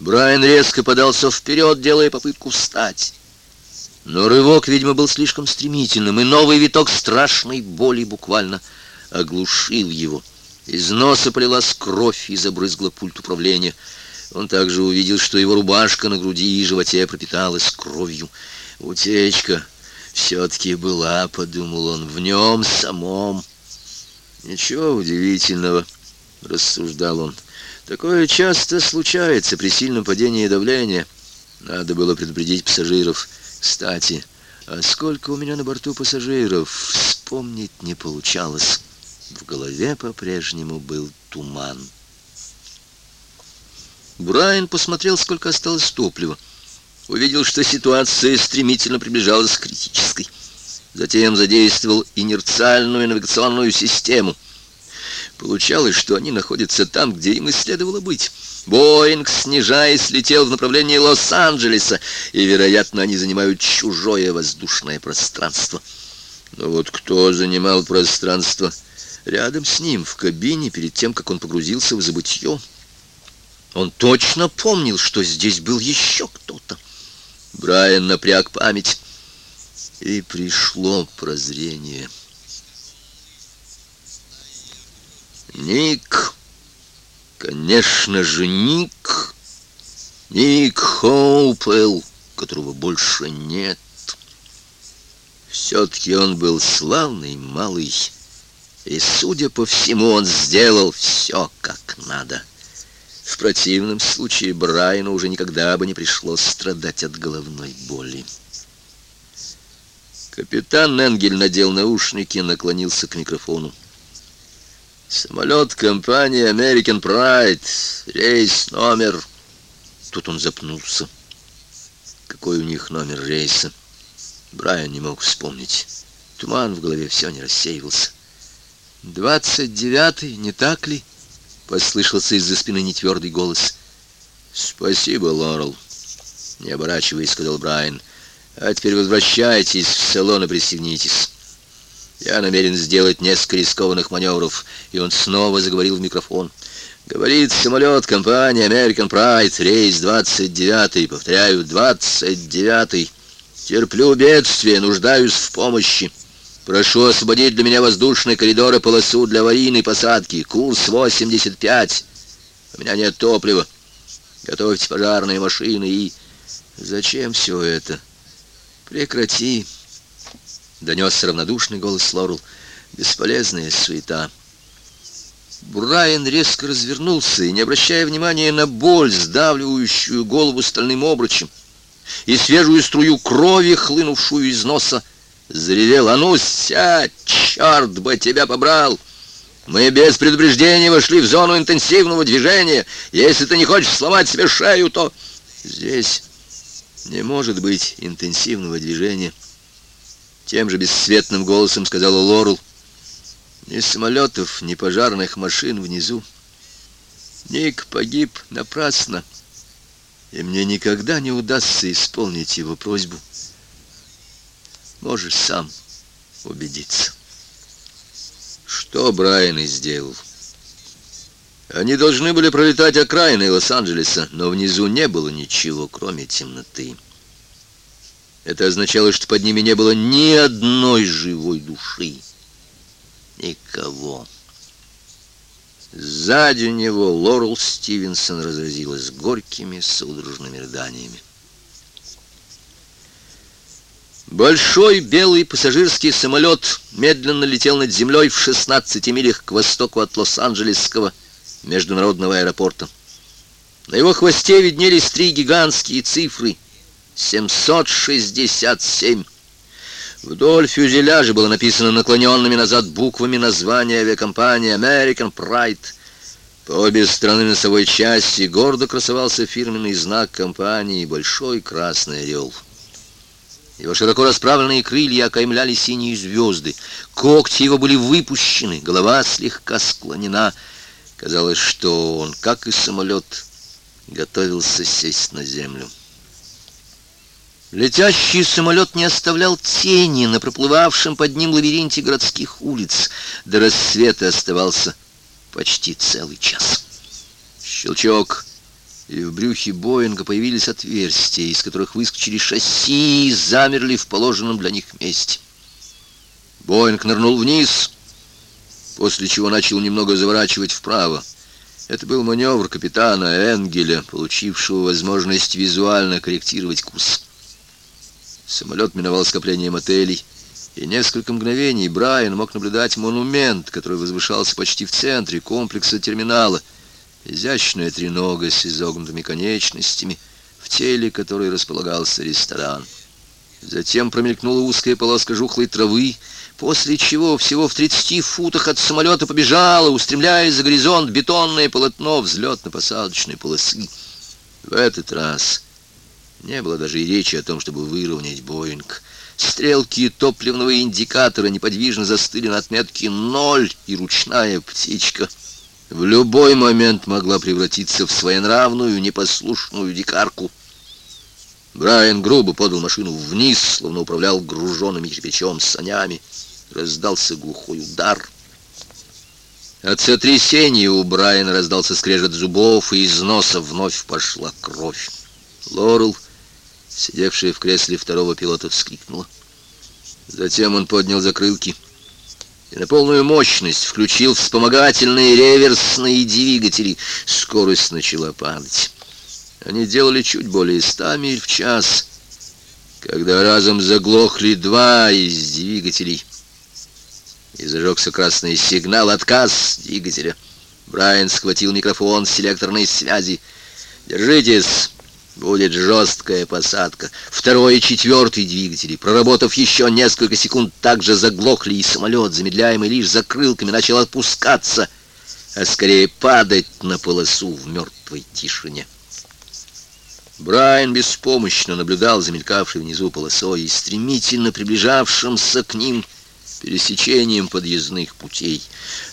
Брайан резко подался вперед, делая попытку встать. Но рывок, видимо, был слишком стремительным, и новый виток страшной боли буквально оглушил его. Из носа полилась кровь и забрызгла пульт управления. Он также увидел, что его рубашка на груди и животе пропиталась кровью. Утечка все-таки была, подумал он, в нем самом. Ничего удивительного, рассуждал он. Такое часто случается при сильном падении давления. Надо было предупредить пассажиров. Кстати, а сколько у меня на борту пассажиров, вспомнить не получалось. В голове по-прежнему был туман. Брайан посмотрел, сколько осталось топлива. Увидел, что ситуация стремительно приближалась к критической. Затем задействовал инерциальную навигационную систему — Получалось, что они находятся там, где им и следовало быть. Боинг, снижаясь, летел в направлении Лос-Анджелеса, и, вероятно, они занимают чужое воздушное пространство. Но вот кто занимал пространство рядом с ним, в кабине, перед тем, как он погрузился в забытье? Он точно помнил, что здесь был еще кто-то. Брайан напряг память, и пришло прозрение — Ник, конечно же, Ник, Ник Хоупелл, которого больше нет. Все-таки он был славный малый, и, судя по всему, он сделал все как надо. В противном случае Брайану уже никогда бы не пришлось страдать от головной боли. Капитан Энгель надел наушники и наклонился к микрофону. Самолет компании American Pride, рейс номер... Тут он запнулся. Какой у них номер рейса? Брайан не мог вспомнить. Туман в голове все не рассеивался. «Двадцать девятый, не так ли?» Послышался из-за спины нетвердый голос. «Спасибо, Лорел», — не оборачиваясь, сказал Брайан. «А теперь возвращайтесь в салон и пристегнитесь». Я намерен сделать несколько рискованных маневров. И он снова заговорил в микрофон. Говорит самолет компании American Pride, рейс 29-й, повторяю, 29-й. Терплю бедствие, нуждаюсь в помощи. Прошу освободить для меня воздушный коридор и полосу для аварийной посадки. Курс 85. У меня нет топлива. Готовьте пожарные машины и... Зачем все это? Прекрати. Донесся равнодушный голос Лорел. Бесполезная суета. Брайан резко развернулся и, не обращая внимания на боль, сдавливающую голову стальным обручем, и свежую струю крови, хлынувшую из носа, заревел. «А ну, сядь! Черт бы тебя побрал! Мы без предупреждения вошли в зону интенсивного движения. Если ты не хочешь сломать себе шею, то...» «Здесь не может быть интенсивного движения». Тем же бесцветным голосом сказала Лорел. Ни самолетов, ни пожарных машин внизу. Ник погиб напрасно, и мне никогда не удастся исполнить его просьбу. Можешь сам убедиться. Что Брайан и сделал. Они должны были пролетать окраины Лос-Анджелеса, но внизу не было ничего, кроме темноты. Это означало, что под ними не было ни одной живой души. Никого. Сзади него Лорел Стивенсон разразилась горькими судорожными рыданиями. Большой белый пассажирский самолет медленно летел над землей в 16 милях к востоку от Лос-Анджелесского международного аэропорта. На его хвосте виднелись три гигантские цифры — 767. Вдоль фюзеляжа было написано наклоненными назад буквами название авиакомпании American Pride. По обе стороны носовой части гордо красовался фирменный знак компании «Большой красный орел». Его широко расправленные крылья окаймляли синие звезды. Когти его были выпущены, голова слегка склонена. Казалось, что он, как и самолет, готовился сесть на землю. Летящий самолет не оставлял тени на проплывавшем под ним лабиринте городских улиц. До рассвета оставался почти целый час. Щелчок. и в брюхе Боинга появились отверстия, из которых выскочили шасси и замерли в положенном для них месте. Боинг нырнул вниз, после чего начал немного заворачивать вправо. Это был маневр капитана Энгеля, получившего возможность визуально корректировать курс. Самолет миновал скопление мотелей, и несколько мгновений Брайан мог наблюдать монумент, который возвышался почти в центре комплекса терминала. Изящная тренога с изогнутыми конечностями, в теле которой располагался ресторан. Затем промелькнула узкая полоска жухлой травы, после чего всего в 30 футах от самолета побежало, устремляясь за горизонт, бетонное полотно взлетно-посадочной полосы. В этот раз не было даже и речи о том, чтобы выровнять Боинг. Стрелки топливного индикатора неподвижно застыли на отметке ноль, и ручная птичка в любой момент могла превратиться в своенравную, непослушную дикарку. Брайан грубо подал машину вниз, словно управлял груженными кирпичом санями. Раздался глухой удар. От сотрясения у Брайана раздался скрежет зубов, и из носа вновь пошла кровь. Лорел, сидевшая в кресле второго пилота, вскрикнула. Затем он поднял закрылки и на полную мощность включил вспомогательные реверсные двигатели. Скорость начала падать. Они делали чуть более ста миль в час, когда разом заглохли два из двигателей. И зажегся красный сигнал «Отказ двигателя». Брайан схватил микрофон селекторной связи. «Держитесь!» Будет жесткая посадка. Второй и четвертый двигатели, проработав еще несколько секунд, также заглохли, и самолет, замедляемый лишь закрылками, начал опускаться, а скорее падать на полосу в мертвой тишине. Брайан беспомощно наблюдал за внизу полосой и стремительно приближавшимся к ним пересечением подъездных путей.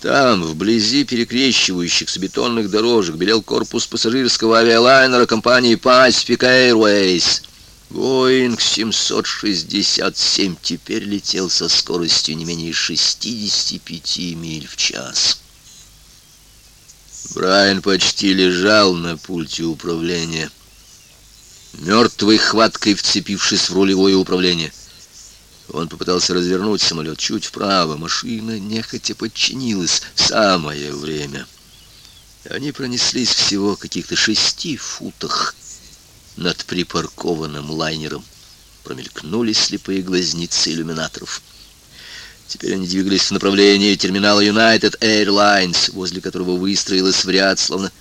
Там, вблизи перекрещивающихся бетонных дорожек, белел корпус пассажирского авиалайнера компании Pacific Airways. Боинг 767 теперь летел со скоростью не менее 65 миль в час. Брайан почти лежал на пульте управления, мертвой хваткой вцепившись в рулевое управление. Он попытался развернуть самолет чуть вправо. Машина нехотя подчинилась. Самое время. Они пронеслись всего каких-то шести футах над припаркованным лайнером. Промелькнули слепые глазницы иллюминаторов. Теперь они двигались в направлении терминала United Airlines, возле которого выстроилась в ряд, словно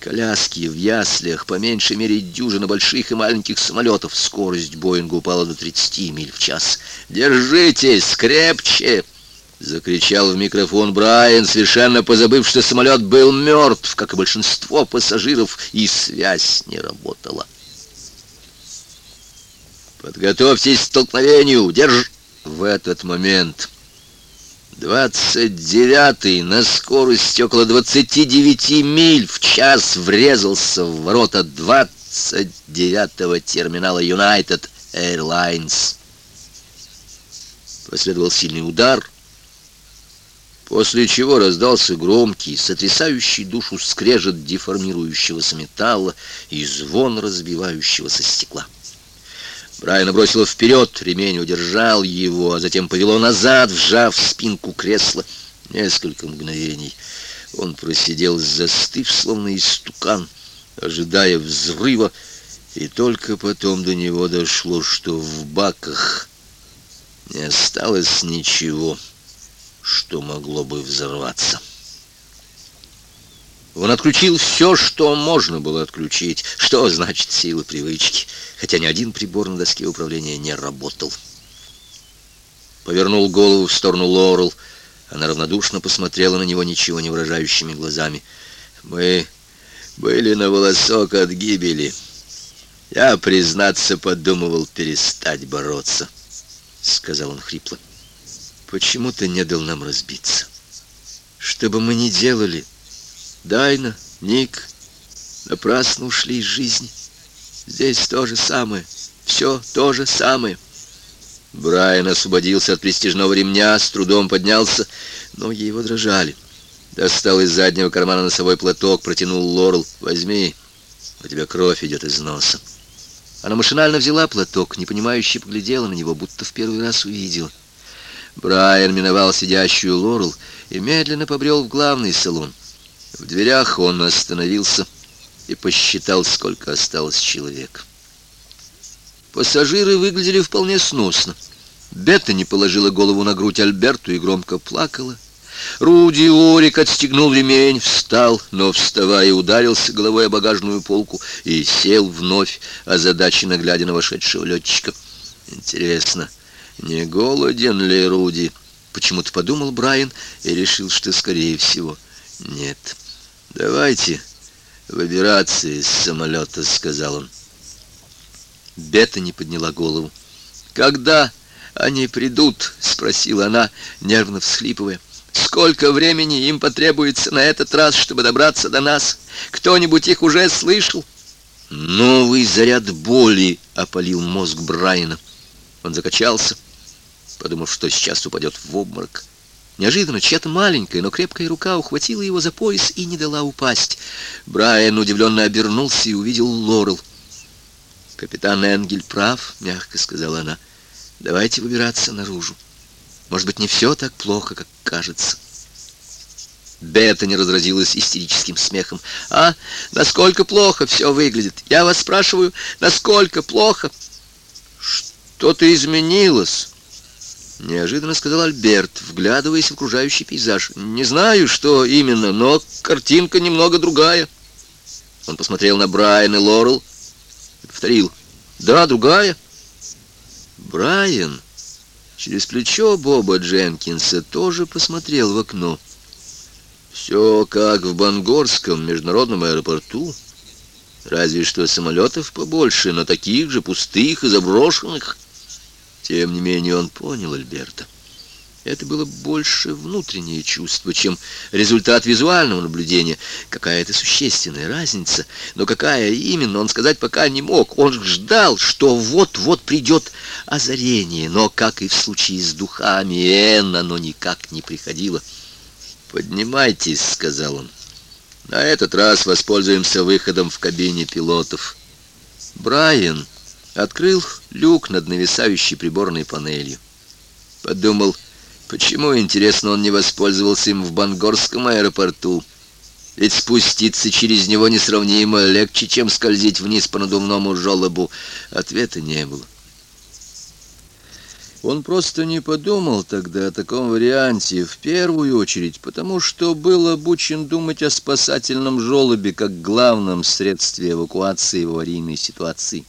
Коляски в яслях, по меньшей мере дюжина больших и маленьких самолетов. Скорость Боинга упала до 30 миль в час. «Держитесь, крепче!» — закричал в микрофон Брайан, совершенно позабыв, что самолет был мертв, как и большинство пассажиров, и связь не работала. «Подготовьтесь к столкновению! Держ...» В этот момент Двадцать девятый на скорости около двадцати девяти миль в час врезался в ворота двадцать девятого терминала United Airlines. Последовал сильный удар, после чего раздался громкий, сотрясающий душу скрежет деформирующегося металла и звон разбивающегося стекла. Брайана бросило вперед, ремень удержал его, а затем повело назад, вжав спинку кресла. Несколько мгновений он просидел, застыв, словно истукан, ожидая взрыва, и только потом до него дошло, что в баках не осталось ничего, что могло бы взорваться. Он отключил все, что можно было отключить. Что значит сила привычки? Хотя ни один прибор на доске управления не работал. Повернул голову в сторону Лорел. Она равнодушно посмотрела на него ничего не выражающими глазами. «Мы были на волосок от гибели. Я, признаться, подумывал перестать бороться», — сказал он хрипло. «Почему ты не дал нам разбиться? Что бы мы ни делали...» Дайна, Ник напрасно ушли из жизни. Здесь то же самое. Все то же самое. Брайан освободился от престижного ремня, с трудом поднялся, ноги его дрожали. Достал из заднего кармана носовой платок, протянул Лорел. «Возьми, У тебя кровь идет из носа. Она машинально взяла платок, непонимающе поглядела на него, будто в первый раз увидела. Брайан миновал сидящую Лорел и медленно побрел в главный салон. В дверях он остановился и посчитал, сколько осталось человек. Пассажиры выглядели вполне сносно. Бетта не положила голову на грудь Альберту и громко плакала. Руди Орик отстегнул ремень, встал, но, вставая, ударился головой о багажную полку и сел вновь, озадаченно глядя на вошедшего летчика. Интересно, не голоден ли Руди? Почему-то подумал Брайан и решил, что, скорее всего, нет. «Давайте выбираться из самолета», — сказал он. Бета не подняла голову. «Когда они придут?» — спросила она, нервно всхлипывая. Сколько времени им потребуется на этот раз, чтобы добраться до нас? Кто-нибудь их уже слышал? Новый заряд боли опалил мозг Брайана. Он закачался, подумав, что сейчас упадет в обморок. Неожиданно чья-то маленькая, но крепкая рука ухватила его за пояс и не дала упасть. Брайан удивленно обернулся и увидел Лорел. «Капитан Энгель прав», — мягко сказала она. «Давайте выбираться наружу». Может быть, не все так плохо, как кажется. Бета не разразилась истерическим смехом. «А, насколько плохо все выглядит? Я вас спрашиваю, насколько плохо?» «Что-то изменилось», — неожиданно сказал Альберт, вглядываясь в окружающий пейзаж. «Не знаю, что именно, но картинка немного другая». Он посмотрел на Брайан и Лорел и повторил. «Да, другая». Брайан Через плечо Боба Дженкинса тоже посмотрел в окно. Все как в Бангорском международном аэропорту. Разве что самолетов побольше, но таких же пустых и заброшенных. Тем не менее он понял Альберта. Это было больше внутреннее чувство, чем результат визуального наблюдения. Какая-то существенная разница. Но какая именно, он сказать пока не мог. Он ждал, что вот-вот придет озарение. Но, как и в случае с духами, Эн, оно никак не приходило. «Поднимайтесь», — сказал он. «На этот раз воспользуемся выходом в кабине пилотов». Брайан открыл люк над нависающей приборной панелью. Подумал, Почему, интересно, он не воспользовался им в Бангорском аэропорту? Ведь спуститься через него несравнимо легче, чем скользить вниз по надувному желобу. Ответа не было. Он просто не подумал тогда о таком варианте, в первую очередь, потому что был обучен думать о спасательном желобе как главном средстве эвакуации в аварийной ситуации.